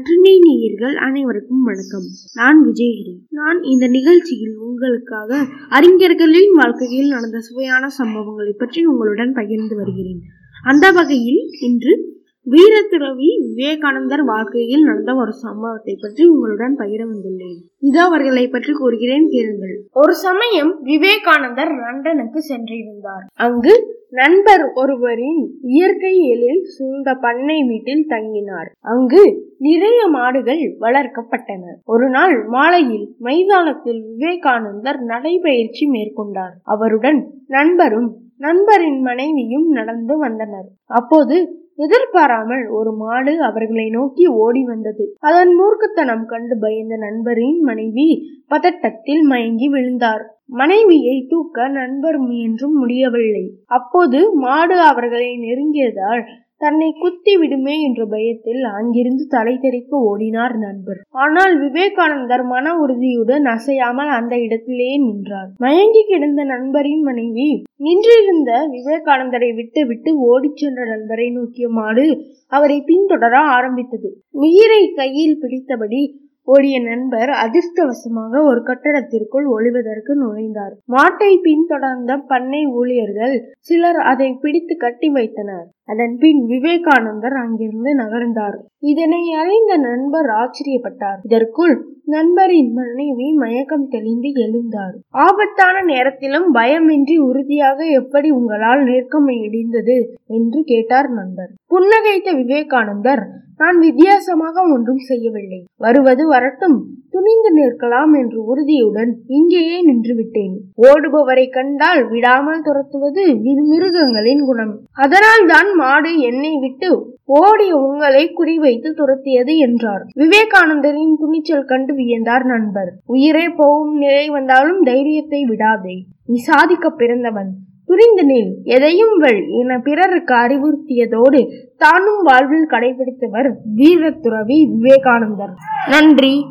நற்றினை நேயர்கள் அனைவருக்கும் வணக்கம். நான் விஜயகிரி. நான் இந்த நிகழ்ச்சியில் உங்களுக்காக அறிஞர்களின் வாழ்க்கையில் நடந்த சுவையான சம்பவங்களை பற்றி உங்களுடன் பகிர்ந்து வருகிறேன். அந்த வகையில் இன்று வீரத்துறவி விவேகானந்தர் வாழ்க்கையில் நடந்த ஒரு சம்பவத்தை பற்றி உங்களுடன் பகிர வந்துள்ளேன். இது அவர்களை பற்றி கூறுகிறேன் கேளுங்கள். ஒரு சமயம் விவேகானந்தர் லண்டனுக்கு சென்றிருந்தார். அங்கு நண்பர் ஒருவரின் இயற்கை எழில் சூழ்ந்த பண்ணை வீட்டில் தங்கினார். அங்கு நிறைய மாடுகள் வளர்க்கப்பட்டன. ஒரு நாள் மாலையில் மைதானத்தில் விவேகானந்தர் நடைபயிற்சி மேற்கொண்டார். அவருடன் நண்பரும் நண்பரின் மனைவியும் நடந்து வந்தனர். அப்போது எதிர்பாராமல் ஒரு மாடு அவர்களை நோக்கி ஓடி வந்தது. அதன் மூர்க்கத்தனம் கண்டு பயந்த நண்பரின் மனைவி பதட்டத்தில் மயங்கி விழுந்தார். மனைவியை தூக்க நண்பர் முயன்றும் முடியவில்லை. அப்போது மாடு அவர்களை நெருங்கியதால் தன்னை குத்தி விடுமே என்ற பயத்தில் அங்கிருந்து தலை தெறிக்க ஓடினார் நண்பர். ஆனால் விவேகானந்தர் மன உறுதியுடன் அசையாமல் அந்த இடத்திலே நின்றார். மயங்கி கிடந்த நண்பரின் மனைவி நின்றிருந்த விவேகானந்தரை விட்டு விட்டு ஓடிச் சென்ற நண்பரை நோக்கிய மாடு அவரை பின்தொடர ஆரம்பித்தது. உயிரை கையில் பிடித்தபடி ஓடிய நண்பர் அதிர்ஷ்டவசமாக ஒரு கட்டடத்திற்குள் ஒளிவதற்கு நுழைந்தார். மாட்டை பின்தொடர்ந்த பண்ணை ஊழியர்கள் சிலர் அதை பிடித்து கட்டி வைத்தனர். அதன் பின் விவேகானந்தர் அங்கிருந்து நகர்ந்தார். இதனை அறிந்த நண்பர் ஆச்சரியப்பட்டார். இதற்குள் நண்பரின் மனைவி மயக்கம் தெளிந்து எழுந்தார். ஆபத்தான நேரத்திலும் பயமின்றி உறுதியாக எப்படி உங்களால் நிற்க முடிந்தது என்று கேட்டார் நண்பர். புன்னகைத்த விவேகானந்தர் நான் வித்தியாசமாக ஒன்றும் செய்யவில்லை. வருவது வரட்டும் துணிந்து நிற்கலாம் என்று உறுதியுடன் இங்கேயே நின்றுவிட்டேன். ஓடுபவரை கண்டால் விடாமல் துரத்துவது மிருகங்களின் குணம். அதனால் தான் மாடு என்னை விட்டு ஓடிய உங்களை குறிவைத்து துரத்தியது என்றார். விவேகானந்தரின் துணிச்சல் கண்டு வியந்தார் நண்பர். உயிரே போகும் நிலை வந்தாலும் தைரியத்தை விடாதே. நீ சாதிக்க பிறந்தவன். துணிந்து நின் எதையும் வெள் என பிறருக்கு அறிவுறுத்தியதோடு தானும் வாழ்வில் கடைபிடித்தவர் வீரத்துறவி விவேகானந்தர். நன்றி.